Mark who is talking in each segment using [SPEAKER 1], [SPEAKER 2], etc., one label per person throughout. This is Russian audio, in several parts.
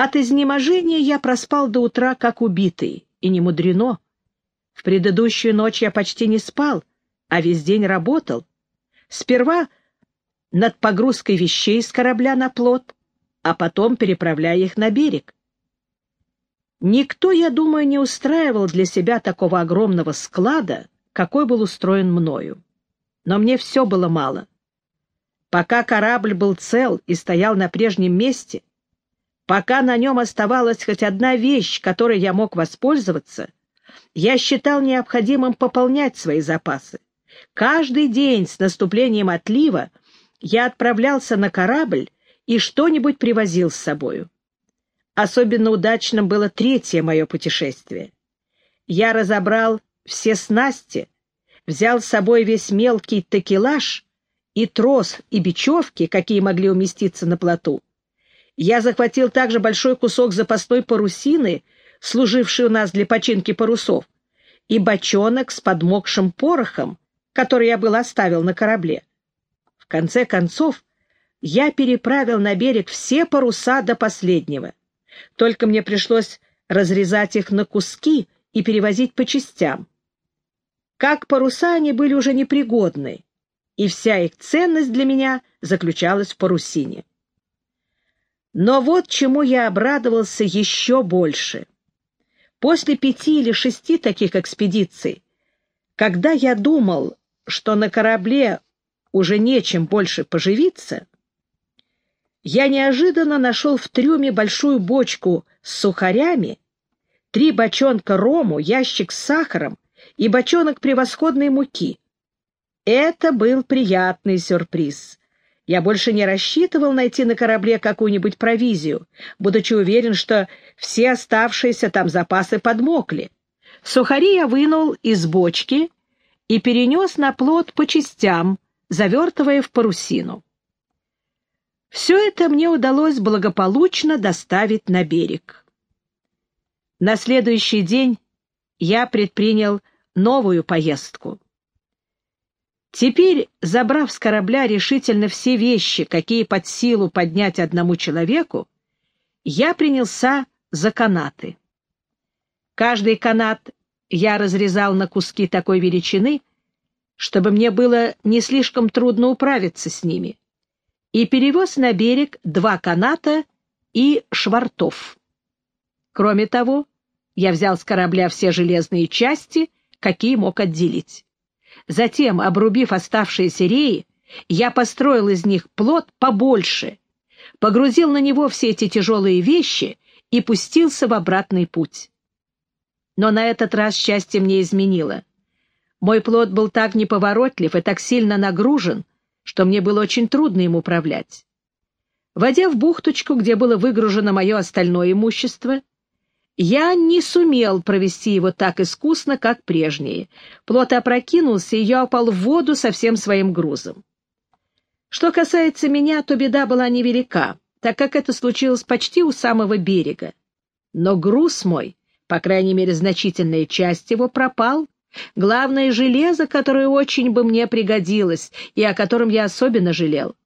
[SPEAKER 1] От изнеможения я проспал до утра, как убитый, и не мудрено. В предыдущую ночь я почти не спал, а весь день работал. Сперва над погрузкой вещей с корабля на плот, а потом переправляя их на берег. Никто, я думаю, не устраивал для себя такого огромного склада, какой был устроен мною. Но мне все было мало. Пока корабль был цел и стоял на прежнем месте, пока на нем оставалась хоть одна вещь, которой я мог воспользоваться, я считал необходимым пополнять свои запасы. Каждый день с наступлением отлива я отправлялся на корабль и что-нибудь привозил с собою. Особенно удачным было третье мое путешествие. Я разобрал все снасти, взял с собой весь мелкий текелаж и трос, и бечевки, какие могли уместиться на плоту. Я захватил также большой кусок запасной парусины, служивший у нас для починки парусов, и бочонок с подмокшим порохом, который я был оставил на корабле. В конце концов, я переправил на берег все паруса до последнего. Только мне пришлось разрезать их на куски и перевозить по частям. Как паруса они были уже непригодны, и вся их ценность для меня заключалась в парусине. Но вот чему я обрадовался еще больше. После пяти или шести таких экспедиций, когда я думал, что на корабле уже нечем больше поживиться, я неожиданно нашел в трюме большую бочку с сухарями, три бочонка рому, ящик с сахаром и бочонок превосходной муки. Это был приятный сюрприз. Я больше не рассчитывал найти на корабле какую-нибудь провизию, будучи уверен, что все оставшиеся там запасы подмокли. Сухари я вынул из бочки и перенес на плот по частям, завертывая в парусину. Все это мне удалось благополучно доставить на берег. На следующий день я предпринял новую поездку. Теперь, забрав с корабля решительно все вещи, какие под силу поднять одному человеку, я принялся за канаты. Каждый канат я разрезал на куски такой величины, чтобы мне было не слишком трудно управиться с ними и перевез на берег два каната и швартов. Кроме того, я взял с корабля все железные части, какие мог отделить. Затем, обрубив оставшиеся реи, я построил из них плот побольше, погрузил на него все эти тяжелые вещи и пустился в обратный путь. Но на этот раз счастье мне изменило. Мой плот был так неповоротлив и так сильно нагружен, что мне было очень трудно им управлять. Войдя в бухточку, где было выгружено мое остальное имущество, я не сумел провести его так искусно, как прежние. Плот опрокинулся, и я упал в воду со всем своим грузом. Что касается меня, то беда была невелика, так как это случилось почти у самого берега. Но груз мой, по крайней мере значительная часть его, пропал, Главное — железо, которое очень бы мне пригодилось и о котором я особенно жалел.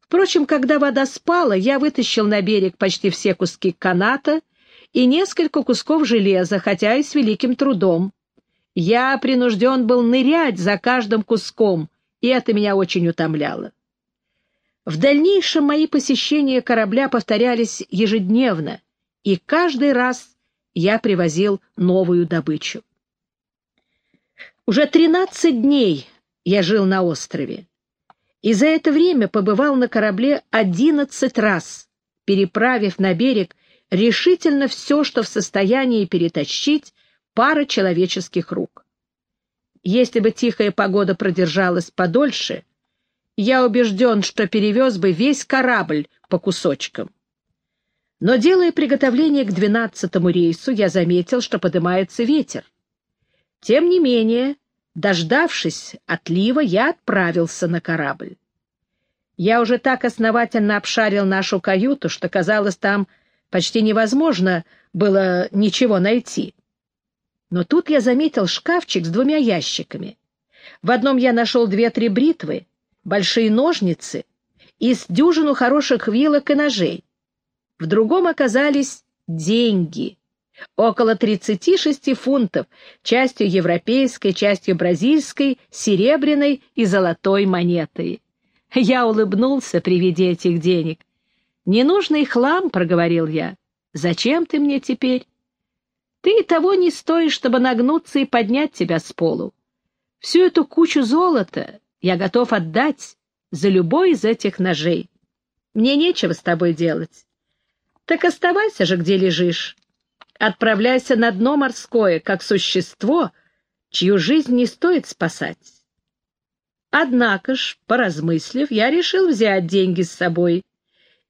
[SPEAKER 1] Впрочем, когда вода спала, я вытащил на берег почти все куски каната и несколько кусков железа, хотя и с великим трудом. Я принужден был нырять за каждым куском, и это меня очень утомляло. В дальнейшем мои посещения корабля повторялись ежедневно, и каждый раз я привозил новую добычу. Уже тринадцать дней я жил на острове, и за это время побывал на корабле одиннадцать раз, переправив на берег решительно все, что в состоянии перетащить пара человеческих рук. Если бы тихая погода продержалась подольше, я убежден, что перевез бы весь корабль по кусочкам. Но, делая приготовление к двенадцатому рейсу, я заметил, что поднимается ветер. Тем не менее, дождавшись отлива, я отправился на корабль. Я уже так основательно обшарил нашу каюту, что, казалось, там почти невозможно было ничего найти. Но тут я заметил шкафчик с двумя ящиками. В одном я нашел две-три бритвы, большие ножницы и с дюжину хороших вилок и ножей. В другом оказались деньги. Около 36 фунтов, частью европейской, частью бразильской, серебряной и золотой монетой. Я улыбнулся при виде этих денег. «Ненужный хлам», — проговорил я. «Зачем ты мне теперь?» «Ты и того не стоишь, чтобы нагнуться и поднять тебя с полу. Всю эту кучу золота я готов отдать за любой из этих ножей. Мне нечего с тобой делать. Так оставайся же, где лежишь. Отправляйся на дно морское, как существо, чью жизнь не стоит спасать. Однако ж, поразмыслив, я решил взять деньги с собой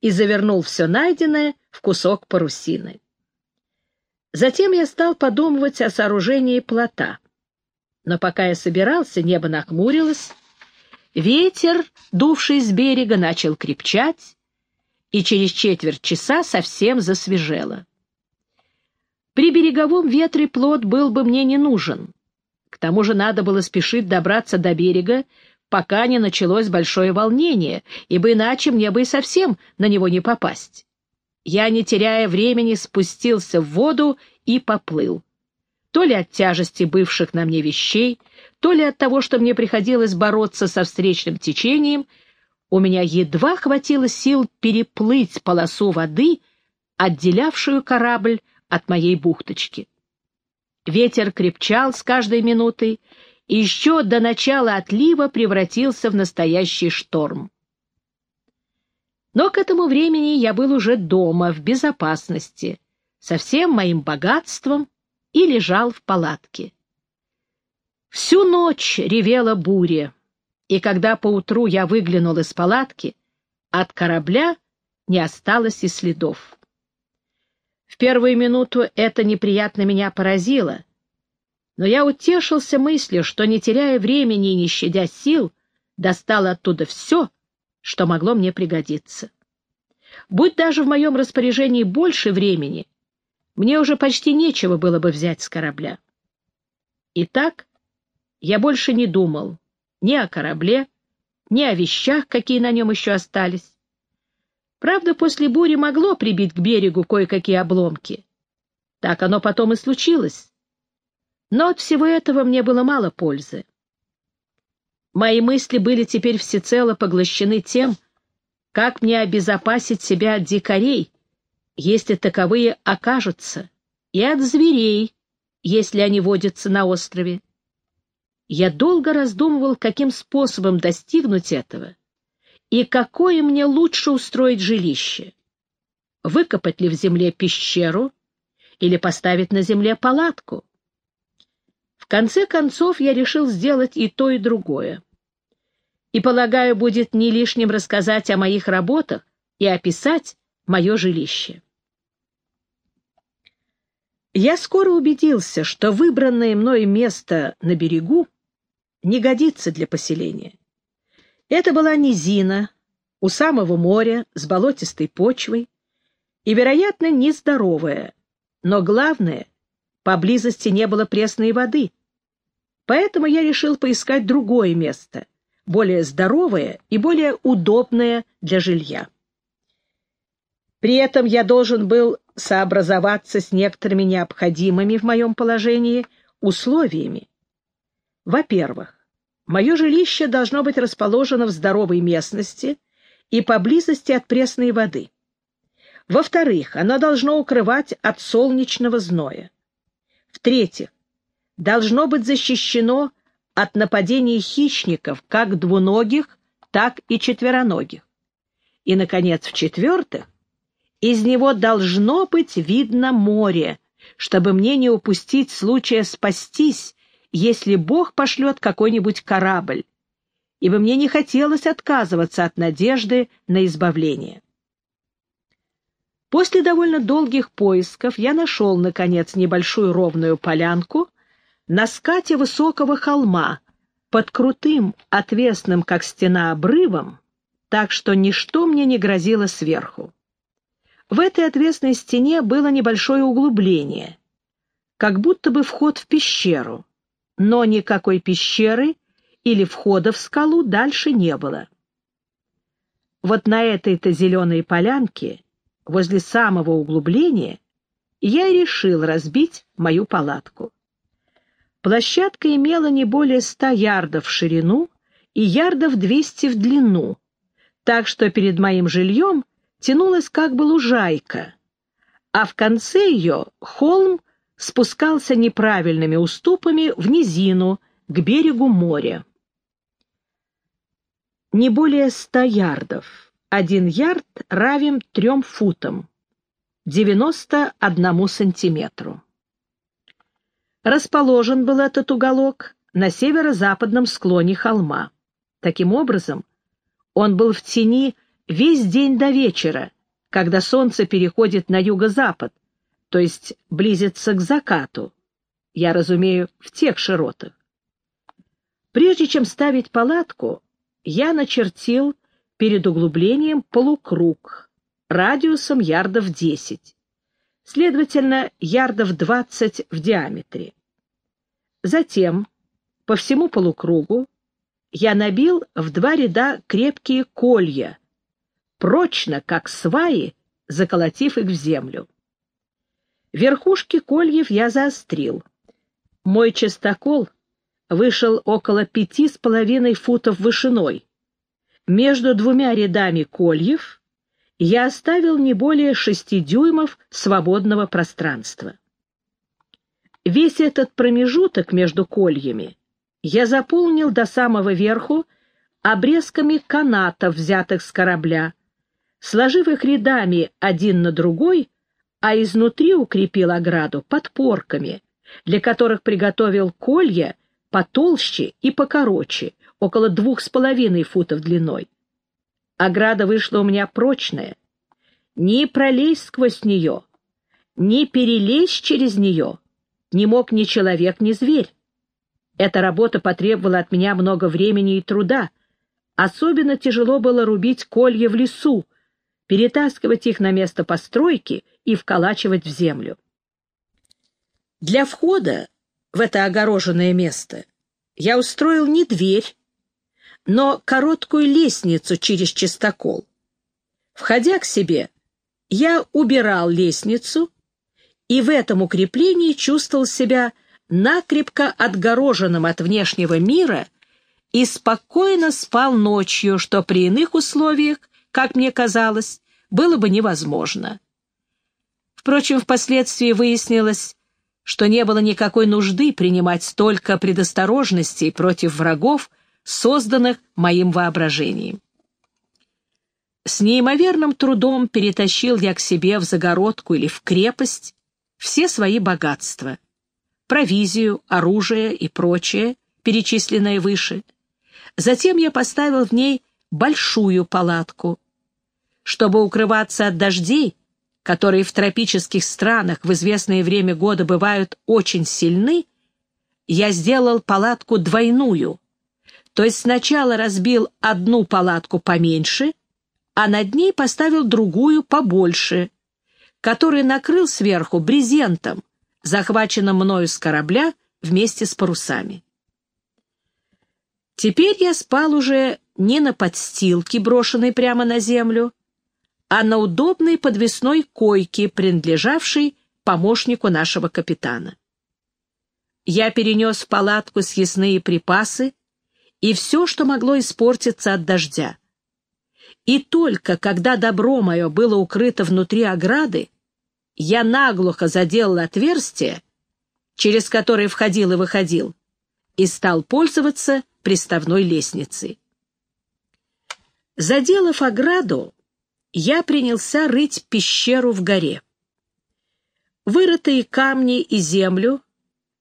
[SPEAKER 1] и завернул все найденное в кусок парусины. Затем я стал подумывать о сооружении плота. Но пока я собирался, небо нахмурилось, ветер, дувший с берега, начал крепчать, и через четверть часа совсем засвежело. При береговом ветре плот был бы мне не нужен. К тому же надо было спешить добраться до берега, пока не началось большое волнение, ибо иначе мне бы и совсем на него не попасть. Я, не теряя времени, спустился в воду и поплыл. То ли от тяжести бывших на мне вещей, то ли от того, что мне приходилось бороться со встречным течением, у меня едва хватило сил переплыть полосу воды, отделявшую корабль от моей бухточки. Ветер крепчал с каждой минутой, еще до начала отлива превратился в настоящий шторм. Но к этому времени я был уже дома, в безопасности, со всем моим богатством и лежал в палатке. Всю ночь ревела буря, и когда поутру я выглянул из палатки, от корабля не осталось и следов. В первую минуту это неприятно меня поразило, но я утешился мыслью, что, не теряя времени и не щадя сил, достал оттуда все, что могло мне пригодиться. Будь даже в моем распоряжении больше времени, мне уже почти нечего было бы взять с корабля. Итак, я больше не думал ни о корабле, ни о вещах, какие на нем еще остались. Правда, после бури могло прибить к берегу кое-какие обломки. Так оно потом и случилось. Но от всего этого мне было мало пользы. Мои мысли были теперь всецело поглощены тем, как мне обезопасить себя от дикарей, если таковые окажутся, и от зверей, если они водятся на острове. Я долго раздумывал, каким способом достигнуть этого и какое мне лучше устроить жилище. Выкопать ли в земле пещеру или поставить на земле палатку? В конце концов я решил сделать и то, и другое. И, полагаю, будет не лишним рассказать о моих работах и описать мое жилище. Я скоро убедился, что выбранное мной место на берегу не годится для поселения. Это была низина у самого моря с болотистой почвой и, вероятно, нездоровая, но главное, поблизости не было пресной воды. Поэтому я решил поискать другое место, более здоровое и более удобное для жилья. При этом я должен был сообразоваться с некоторыми необходимыми в моем положении условиями. Во-первых, мое жилище должно быть расположено в здоровой местности и поблизости от пресной воды. Во-вторых, оно должно укрывать от солнечного зноя. В-третьих, должно быть защищено от нападений хищников, как двуногих, так и четвероногих. И, наконец, в-четвертых, из него должно быть видно море, чтобы мне не упустить случая спастись если Бог пошлет какой-нибудь корабль, ибо мне не хотелось отказываться от надежды на избавление. После довольно долгих поисков я нашел, наконец, небольшую ровную полянку на скате высокого холма, под крутым, отвесным, как стена, обрывом, так что ничто мне не грозило сверху. В этой отвесной стене было небольшое углубление, как будто бы вход в пещеру но никакой пещеры или входа в скалу дальше не было. Вот на этой-то зеленой полянке возле самого углубления, я решил разбить мою палатку. Площадка имела не более ста ярдов в ширину и ярдов двести в длину, так что перед моим жильем тянулась как бы лужайка, а в конце ее холм спускался неправильными уступами в низину к берегу моря. Не более ста ярдов. Один ярд равен трем футам, 91 сантиметру. Расположен был этот уголок на северо-западном склоне холма. Таким образом, он был в тени весь день до вечера, когда солнце переходит на юго-запад, то есть близится к закату. Я разумею, в тех широтах. Прежде чем ставить палатку, я начертил перед углублением полукруг радиусом ярдов 10, следовательно, ярдов 20 в диаметре. Затем по всему полукругу я набил в два ряда крепкие колья, прочно, как сваи, заколотив их в землю. Верхушки кольев я заострил. Мой частокол вышел около пяти с половиной футов вышиной. Между двумя рядами кольев я оставил не более шести дюймов свободного пространства. Весь этот промежуток между кольями я заполнил до самого верху обрезками канатов, взятых с корабля, сложив их рядами один на другой а изнутри укрепил ограду подпорками, для которых приготовил колья потолще и покороче, около двух с половиной футов длиной. Ограда вышла у меня прочная. Ни пролезть сквозь нее, ни перелезть через нее не мог ни человек, ни зверь. Эта работа потребовала от меня много времени и труда. Особенно тяжело было рубить колья в лесу, перетаскивать их на место постройки и вколачивать в землю. Для входа в это огороженное место я устроил не дверь, но короткую лестницу через чистокол. Входя к себе, я убирал лестницу и в этом укреплении чувствовал себя накрепко отгороженным от внешнего мира и спокойно спал ночью, что при иных условиях как мне казалось, было бы невозможно. Впрочем, впоследствии выяснилось, что не было никакой нужды принимать столько предосторожностей против врагов, созданных моим воображением. С неимоверным трудом перетащил я к себе в загородку или в крепость все свои богатства, провизию, оружие и прочее, перечисленное выше. Затем я поставил в ней большую палатку, чтобы укрываться от дождей, которые в тропических странах в известное время года бывают очень сильны, я сделал палатку двойную, то есть сначала разбил одну палатку поменьше, а над ней поставил другую побольше, который накрыл сверху брезентом, захваченным мною с корабля вместе с парусами. Теперь я спал уже не на подстилке, брошенной прямо на землю, а на удобной подвесной койке, принадлежавшей помощнику нашего капитана. Я перенес в палатку съестные припасы и все, что могло испортиться от дождя. И только когда добро мое было укрыто внутри ограды, я наглухо заделал отверстие, через которое входил и выходил, и стал пользоваться приставной лестницей. Заделав ограду, я принялся рыть пещеру в горе. Вырытые камни и землю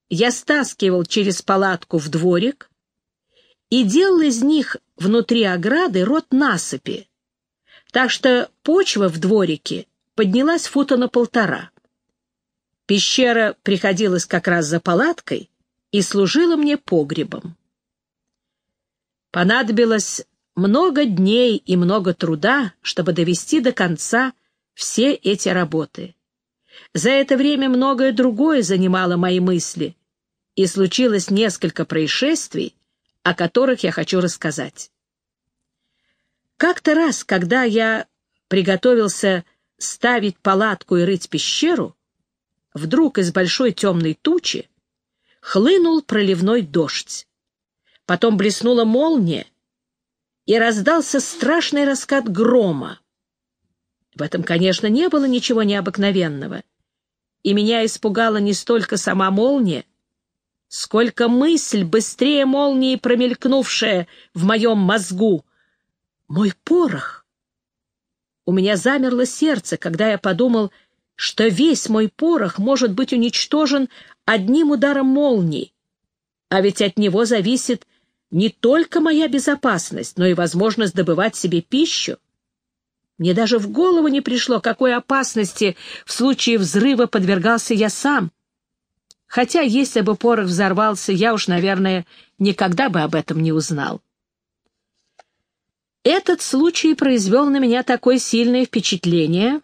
[SPEAKER 1] я стаскивал через палатку в дворик и делал из них внутри ограды рот насыпи, так что почва в дворике поднялась фута на полтора. Пещера приходилась как раз за палаткой и служила мне погребом. Понадобилось много дней и много труда, чтобы довести до конца все эти работы. За это время многое другое занимало мои мысли, и случилось несколько происшествий, о которых я хочу рассказать. Как-то раз, когда я приготовился ставить палатку и рыть пещеру, вдруг из большой темной тучи хлынул проливной дождь. Потом блеснула молния, и раздался страшный раскат грома. В этом, конечно, не было ничего необыкновенного, и меня испугала не столько сама молния, сколько мысль, быстрее молнии промелькнувшая в моем мозгу. Мой порох! У меня замерло сердце, когда я подумал, что весь мой порох может быть уничтожен одним ударом молнии, а ведь от него зависит не только моя безопасность, но и возможность добывать себе пищу. Мне даже в голову не пришло, какой опасности в случае взрыва подвергался я сам. Хотя, если бы порох взорвался, я уж, наверное, никогда бы об этом не узнал. Этот случай произвел на меня такое сильное впечатление,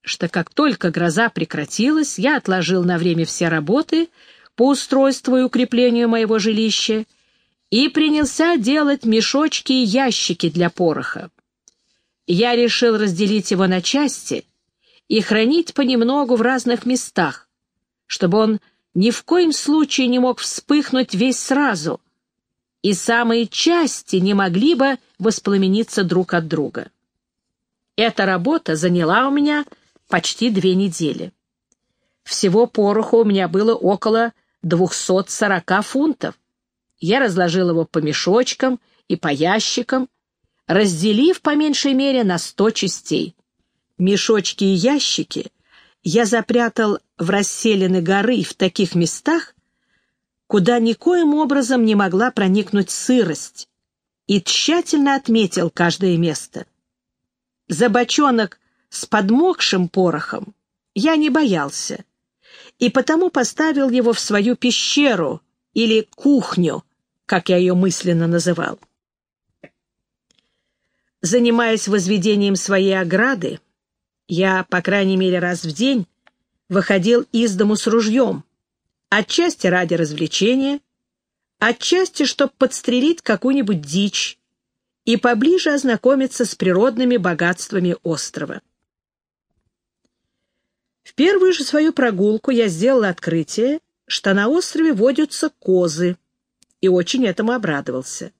[SPEAKER 1] что как только гроза прекратилась, я отложил на время все работы по устройству и укреплению моего жилища и принялся делать мешочки и ящики для пороха. Я решил разделить его на части и хранить понемногу в разных местах, чтобы он ни в коем случае не мог вспыхнуть весь сразу, и самые части не могли бы воспламениться друг от друга. Эта работа заняла у меня почти две недели. Всего пороха у меня было около 240 фунтов. Я разложил его по мешочкам и по ящикам, разделив по меньшей мере на сто частей. Мешочки и ящики я запрятал в расселены горы в таких местах, куда никоим образом не могла проникнуть сырость, и тщательно отметил каждое место. За бочонок с подмокшим порохом я не боялся, и потому поставил его в свою пещеру или кухню, как я ее мысленно называл. Занимаясь возведением своей ограды, я, по крайней мере, раз в день выходил из дому с ружьем, отчасти ради развлечения, отчасти, чтобы подстрелить какую-нибудь дичь и поближе ознакомиться с природными богатствами острова. В первую же свою прогулку я сделал открытие, что на острове водятся козы, и очень этому обрадовался.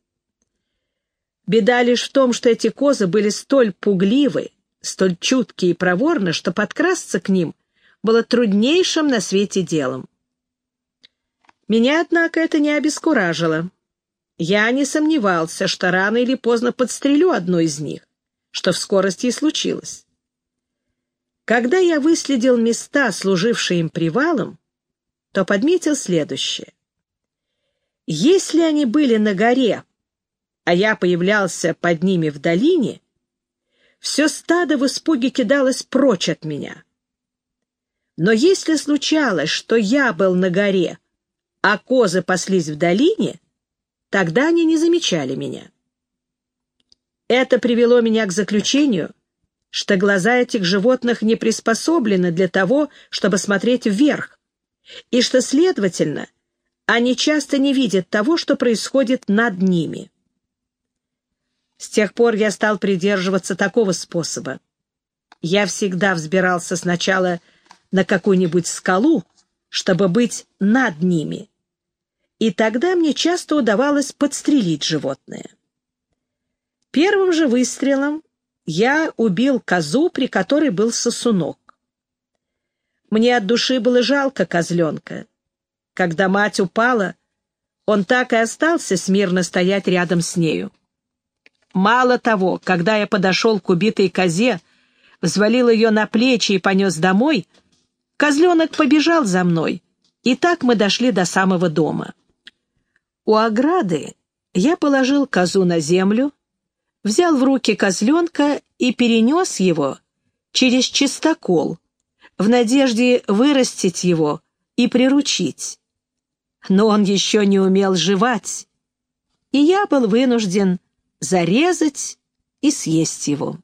[SPEAKER 1] Беда лишь в том, что эти козы были столь пугливы, столь чуткие и проворны, что подкрасться к ним было труднейшим на свете делом. Меня, однако, это не обескуражило. Я не сомневался, что рано или поздно подстрелю одну из них, что в скорости и случилось. Когда я выследил места, служившие им привалом, то подметил следующее. Если они были на горе, а я появлялся под ними в долине, все стадо в испуге кидалось прочь от меня. Но если случалось, что я был на горе, а козы паслись в долине, тогда они не замечали меня. Это привело меня к заключению — что глаза этих животных не приспособлены для того, чтобы смотреть вверх, и что, следовательно, они часто не видят того, что происходит над ними. С тех пор я стал придерживаться такого способа. Я всегда взбирался сначала на какую-нибудь скалу, чтобы быть над ними, и тогда мне часто удавалось подстрелить животное. Первым же выстрелом я убил козу, при которой был сосунок. Мне от души было жалко козленка. Когда мать упала, он так и остался смирно стоять рядом с нею. Мало того, когда я подошел к убитой козе, взвалил ее на плечи и понес домой, козленок побежал за мной, и так мы дошли до самого дома. У ограды я положил козу на землю, взял в руки козленка и перенес его через чистокол, в надежде вырастить его и приручить. Но он еще не умел жевать, и я был вынужден зарезать и съесть его.